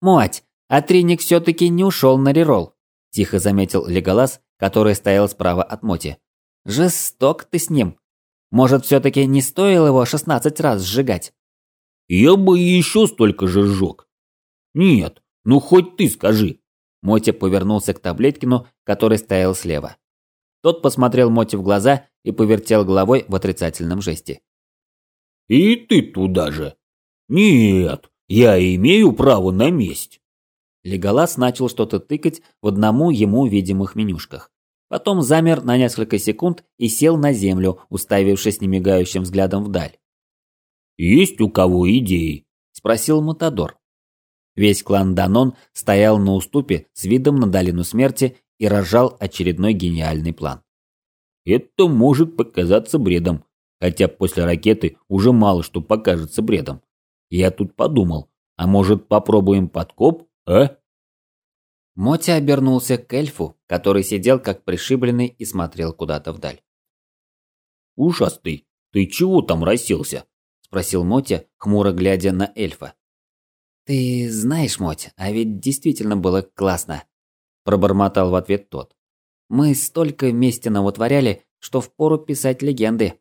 Моть, а Триник все-таки не ушел на реролл, тихо заметил Леголас, который стоял справа от Моти. Жесток ты с ним. Может, все-таки не стоило его 16 раз сжигать? Я бы еще столько же сжег. Нет, ну хоть ты скажи. Мотя повернулся к Таблеткину, который стоял слева. Тот посмотрел Моти в глаза и повертел головой в отрицательном жесте. «И ты туда же?» «Нет, я имею право на месть». Леголас начал что-то тыкать в одному ему видимых менюшках. Потом замер на несколько секунд и сел на землю, уставившись немигающим взглядом вдаль. «Есть у кого идеи?» – спросил Матадор. Весь клан Данон стоял на уступе с видом на долину смерти и рожал очередной гениальный план. Это может показаться бредом, хотя после ракеты уже мало что покажется бредом. Я тут подумал, а может попробуем подкоп, а? Мотя обернулся к эльфу, который сидел как пришибленный и смотрел куда-то вдаль. «Ушастый, ты чего там расселся?» – спросил Мотя, хмуро глядя на эльфа. «Ты знаешь, Моть, а ведь действительно было классно», – пробормотал в ответ тот. «Мы столько вместе навотворяли, что впору писать легенды».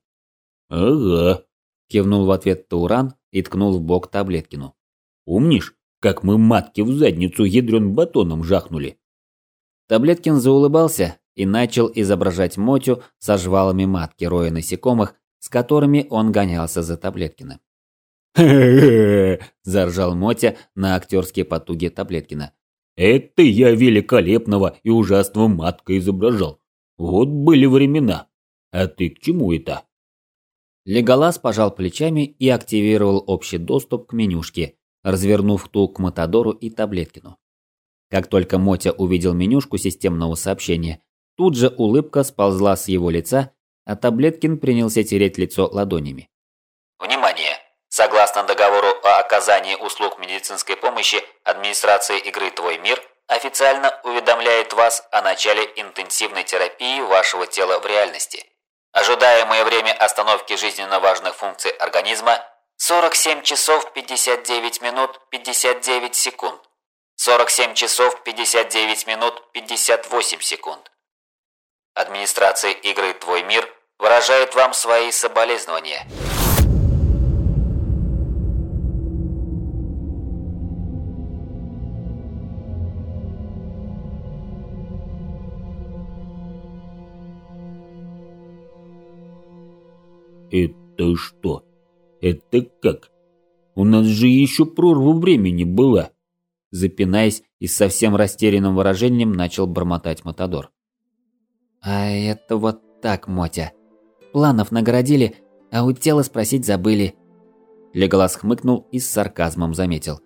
«Ага», – кивнул в ответ Тауран и ткнул в бок Таблеткину. «Помнишь, как мы матки в задницу ядрен батоном жахнули?» Таблеткин заулыбался и начал изображать Мотю со жвалами матки роя насекомых, с которыми он гонялся за Таблеткиным. Заржал Мотя на актерские потуги Таблеткина. «Это я великолепного и ужасного матка изображал. Вот были времена. А ты к чему это?» Леголас пожал плечами и активировал общий доступ к менюшке, развернув ту к Матадору и Таблеткину. Как только Мотя увидел менюшку системного сообщения, тут же улыбка сползла с его лица, а Таблеткин принялся тереть лицо ладонями. Внимание! Согласно договору о оказании услуг медицинской помощи, администрация игры «Твой мир» официально уведомляет вас о начале интенсивной терапии вашего тела в реальности. Ожидаемое время остановки жизненно важных функций организма – 47 часов 59 минут 59 секунд. 47 часов 59 минут 58 секунд. Администрация игры «Твой мир» выражает вам свои соболезнования. «Это что? Это как? У нас же еще прорва времени была!» Запинаясь и с совсем растерянным выражением начал бормотать Матадор. «А это вот так, Мотя. Планов наградили, а у тела спросить забыли». Леголас хмыкнул и с сарказмом заметил.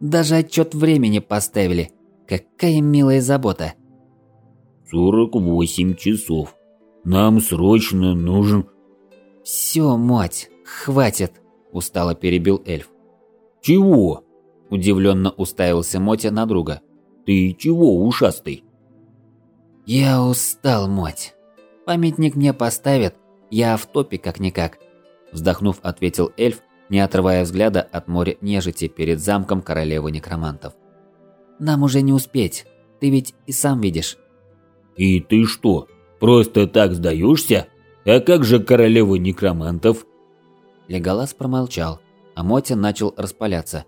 «Даже отчет времени поставили. Какая милая забота!» «Сорок восемь часов. Нам срочно нужен «Все, мать, хватит!» – устало перебил эльф. «Чего?» – удивленно уставился Мотя на друга. «Ты чего, ушастый?» «Я устал, мать. Памятник мне поставят, я в топе как-никак», – вздохнув, ответил эльф, не отрывая взгляда от моря нежити перед замком королевы некромантов. «Нам уже не успеть, ты ведь и сам видишь». «И ты что, просто так сдаешься?» А как же королева некромантов? Леголас промолчал, а Мотя начал распаляться.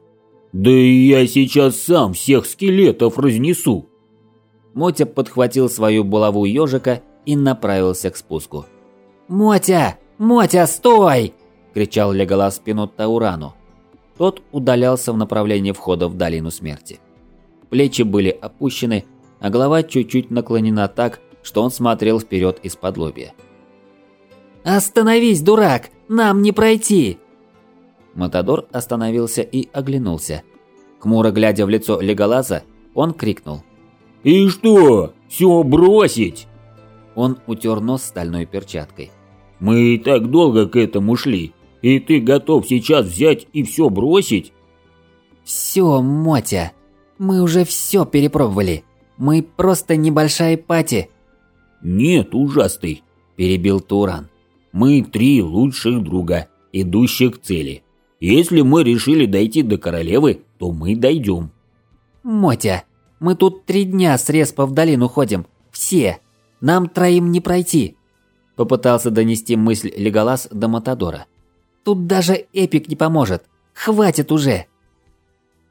Да я сейчас сам всех скелетов разнесу. Мотя подхватил свою булаву ежика и направился к спуску. «Мотя! Мотя, стой!» – кричал Леголас спину Таурану. Тот удалялся в направлении входа в долину смерти. Плечи были опущены, а голова чуть-чуть наклонена так, что он смотрел вперед из-под лобья. «Остановись, дурак! Нам не пройти!» Матадор остановился и оглянулся. Хмуро глядя в лицо Леголаза, он крикнул. «И что? Все бросить?» Он утер нос стальной перчаткой. «Мы так долго к этому шли, и ты готов сейчас взять и все бросить?» «Все, Мотя, мы уже все перепробовали. Мы просто небольшая пати». «Нет, ужасный», – перебил Туран. Мы три лучших друга, идущих к цели. Если мы решили дойти до королевы, то мы дойдем. Мотя, мы тут три дня с Респа в долину ходим. Все. Нам троим не пройти. Попытался донести мысль Леголас до Матадора. Тут даже Эпик не поможет. Хватит уже.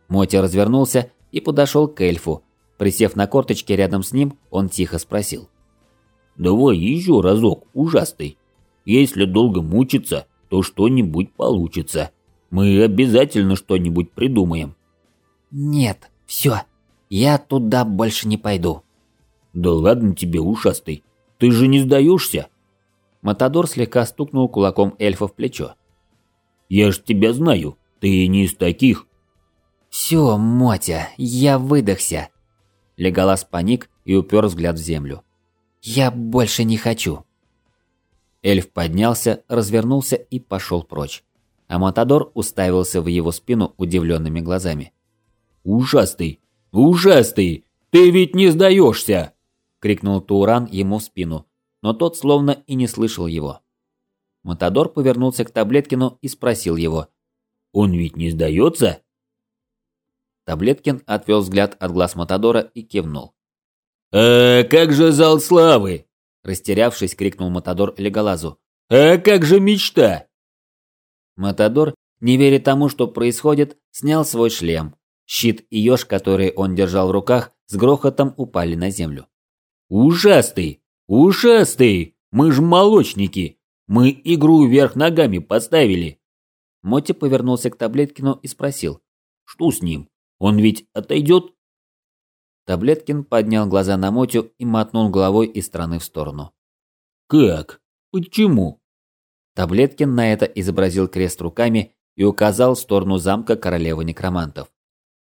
Мотя развернулся и подошел к эльфу. Присев на корточки рядом с ним, он тихо спросил. «Давай еще разок, ужасный. Если долго мучиться, то что-нибудь получится. Мы обязательно что-нибудь придумаем». «Нет, все, я туда больше не пойду». «Да ладно тебе, ушастый, ты же не сдаешься?» Матадор слегка стукнул кулаком эльфа в плечо. «Я ж тебя знаю, ты не из таких». «Все, Мотя, я выдохся». Леголас паник и упер взгляд в землю. «Я больше не хочу». Эльф поднялся, развернулся и пошел прочь. А Матадор уставился в его спину удивленными глазами. «Ужасный! Ужасный! Ты ведь не сдаешься!» – крикнул Туран ему в спину, но тот словно и не слышал его. Матадор повернулся к Таблеткину и спросил его. «Он ведь не сдается?» Таблеткин отвел взгляд от глаз Матадора и кивнул. «А как же зал славы?» Растерявшись, крикнул Матадор Леголазу. «А как же мечта?» Матадор, не веря тому, что происходит, снял свой шлем, Щит и еж, которые он держал в руках, с грохотом упали на землю. «Ушастый! Ушастый! Мы ж молочники! Мы игру вверх ногами поставили!» Моти повернулся к Таблеткину и спросил. «Что с ним? Он ведь отойдет?» Таблеткин поднял глаза на Мотю и мотнул головой из стороны в сторону. «Как? Почему?» Таблеткин на это изобразил крест руками и указал в сторону замка королевы некромантов.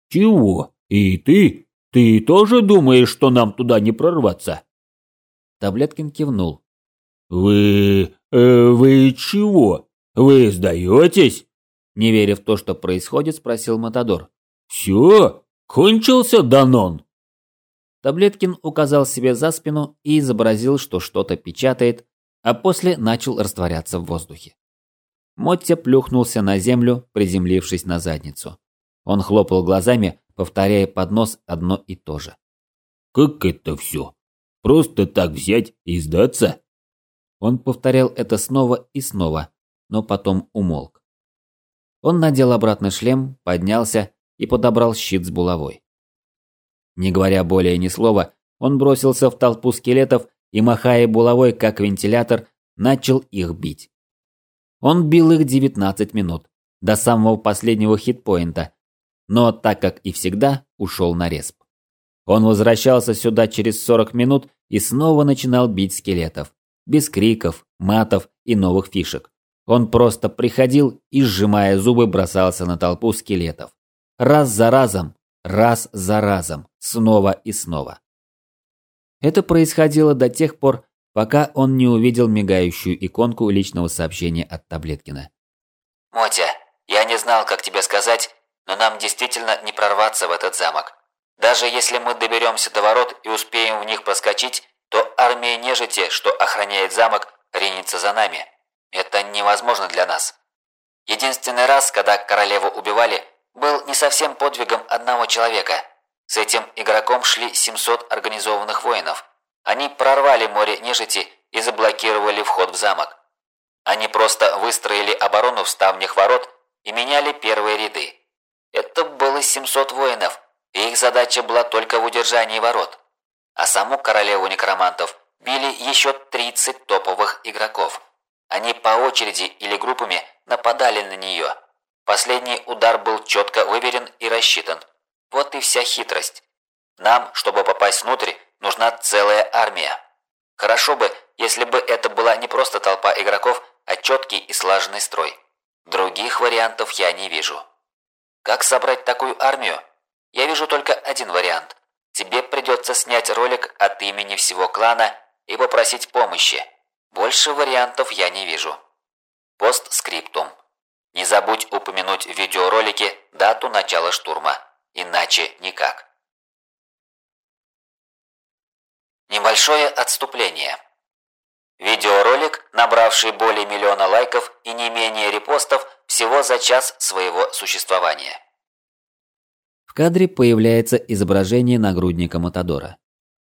«Чего? И ты? Ты тоже думаешь, что нам туда не прорваться?» Таблеткин кивнул. «Вы... Э, вы чего? Вы сдаетесь?» Не веря в то, что происходит, спросил Матадор. «Все? Кончился Данон?» Таблеткин указал себе за спину и изобразил, что что-то печатает, а после начал растворяться в воздухе. Моття плюхнулся на землю, приземлившись на задницу. Он хлопал глазами, повторяя под нос одно и то же. «Как это все? Просто так взять и сдаться?» Он повторял это снова и снова, но потом умолк. Он надел обратный шлем, поднялся и подобрал щит с булавой. Не говоря более ни слова, он бросился в толпу скелетов и, махая булавой, как вентилятор, начал их бить. Он бил их 19 минут, до самого последнего хитпоинта, но, так как и всегда, ушел на респ. Он возвращался сюда через 40 минут и снова начинал бить скелетов. Без криков, матов и новых фишек. Он просто приходил и, сжимая зубы, бросался на толпу скелетов. Раз за разом, раз за разом, снова и снова. Это происходило до тех пор, пока он не увидел мигающую иконку личного сообщения от Таблеткина. «Мотя, я не знал, как тебе сказать, но нам действительно не прорваться в этот замок. Даже если мы доберемся до ворот и успеем в них проскочить, то армия нежити, что охраняет замок, ринется за нами. Это невозможно для нас. Единственный раз, когда королеву убивали, был не совсем подвигом одного человека. С этим игроком шли 700 организованных воинов. Они прорвали море нежити и заблокировали вход в замок. Они просто выстроили оборону в ставнях ворот и меняли первые ряды. Это было 700 воинов, и их задача была только в удержании ворот. А саму королеву некромантов били еще 30 топовых игроков. Они по очереди или группами нападали на нее. Последний удар был четко выверен и рассчитан. Вот и вся хитрость. Нам, чтобы попасть внутрь, нужна целая армия. Хорошо бы, если бы это была не просто толпа игроков, а четкий и слаженный строй. Других вариантов я не вижу. Как собрать такую армию? Я вижу только один вариант. Тебе придется снять ролик от имени всего клана и попросить помощи. Больше вариантов я не вижу. Постскриптум. Не забудь упомянуть в видеоролике дату начала штурма. Иначе никак. Небольшое отступление. Видеоролик, набравший более миллиона лайков и не менее репостов всего за час своего существования. В кадре появляется изображение нагрудника Матадора.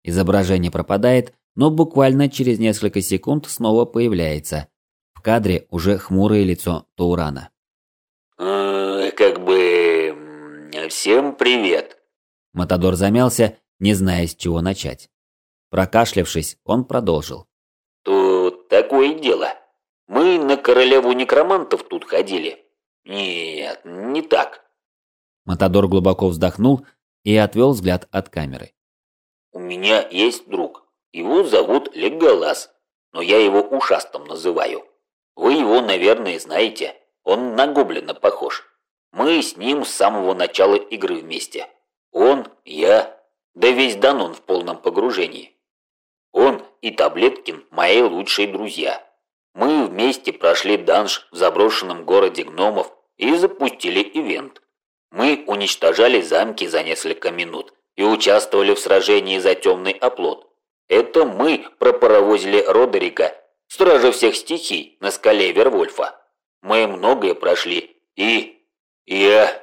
Изображение пропадает, но буквально через несколько секунд снова появляется. В кадре уже хмурое лицо Таурана. «Э, «Как бы... всем привет!» Матадор замялся, не зная, с чего начать. Прокашлявшись, он продолжил. «Тут такое дело. Мы на королеву некромантов тут ходили. Нет, не так. Матадор глубоко вздохнул и отвел взгляд от камеры. «У меня есть друг. Его зовут Леголас, но я его ушастом называю. Вы его, наверное, знаете. Он на гоблина похож. Мы с ним с самого начала игры вместе. Он, я, да весь Данон в полном погружении. Он и Таблеткин – мои лучшие друзья. Мы вместе прошли данж в заброшенном городе гномов и запустили ивент. Мы уничтожали замки за несколько минут и участвовали в сражении за темный оплот. Это мы пропаровозили Родерика, стража всех стихий, на скале Вервольфа. Мы многое прошли, и... я...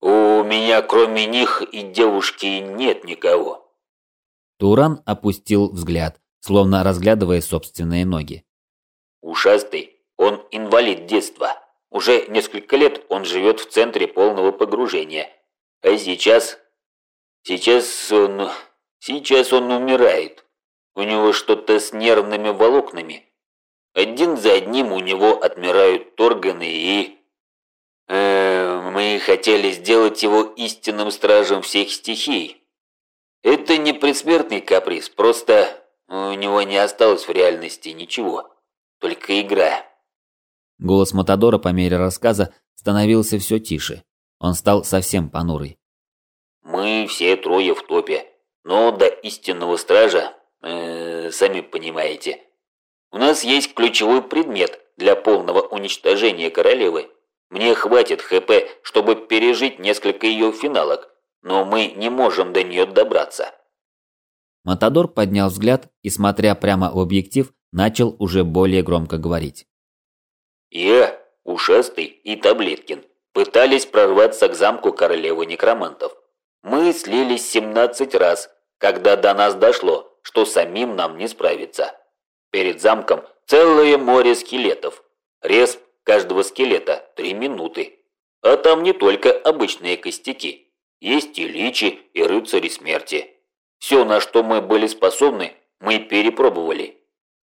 У меня кроме них и девушки нет никого. Туран опустил взгляд, словно разглядывая собственные ноги. Ушастый, он инвалид детства. Уже несколько лет он живет в центре полного погружения. А сейчас... Сейчас он... Сейчас он умирает. У него что-то с нервными волокнами. Один за одним у него отмирают органы и... Э, мы хотели сделать его истинным стражем всех стихий. Это не предсмертный каприз, просто у него не осталось в реальности ничего. Только игра. Голос Матадора по мере рассказа становился все тише. Он стал совсем понурый. «Мы все трое в топе, но до истинного стража, э, сами понимаете. У нас есть ключевой предмет для полного уничтожения королевы. Мне хватит ХП, чтобы пережить несколько ее финалок, но мы не можем до нее добраться». Матадор поднял взгляд и, смотря прямо в объектив, начал уже более громко говорить. Я, Ушастый и Таблеткин пытались прорваться к замку королевы некромантов. Мы слились 17 раз, когда до нас дошло, что самим нам не справиться. Перед замком целое море скелетов. Респ каждого скелета 3 минуты. А там не только обычные костяки. Есть и личи, и рыцари смерти. Все, на что мы были способны, мы перепробовали.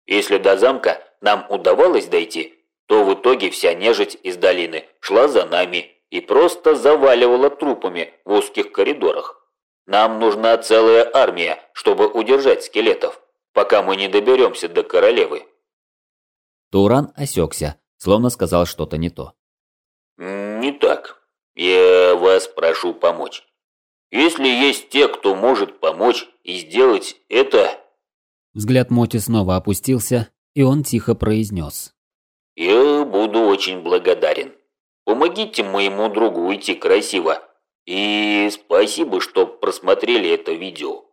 Если до замка нам удавалось дойти, то в итоге вся нежить из долины шла за нами и просто заваливала трупами в узких коридорах. Нам нужна целая армия, чтобы удержать скелетов, пока мы не доберемся до королевы. Туран осекся, словно сказал что-то не то. «Не так. Я вас прошу помочь. Если есть те, кто может помочь и сделать это...» Взгляд Моти снова опустился, и он тихо произнес. Я буду очень благодарен. Помогите моему другу уйти красиво. И спасибо, что просмотрели это видео.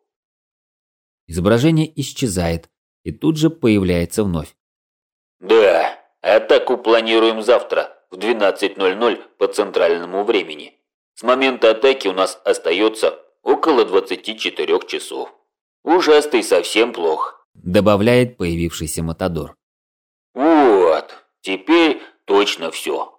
Изображение исчезает и тут же появляется вновь. Да, атаку планируем завтра в 12.00 по центральному времени. С момента атаки у нас остается около 24 часов. Ужасный совсем плохо. Добавляет появившийся Матадор. Вот. Теперь точно все.